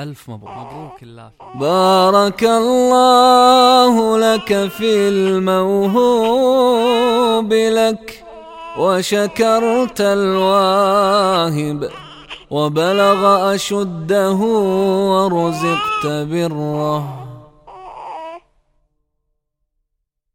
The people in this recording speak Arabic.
ألف مبروك. مبروك الله. بارك الله لك في الموهوب لك وشكرت الواهب وبلغ أشده ورزقت بره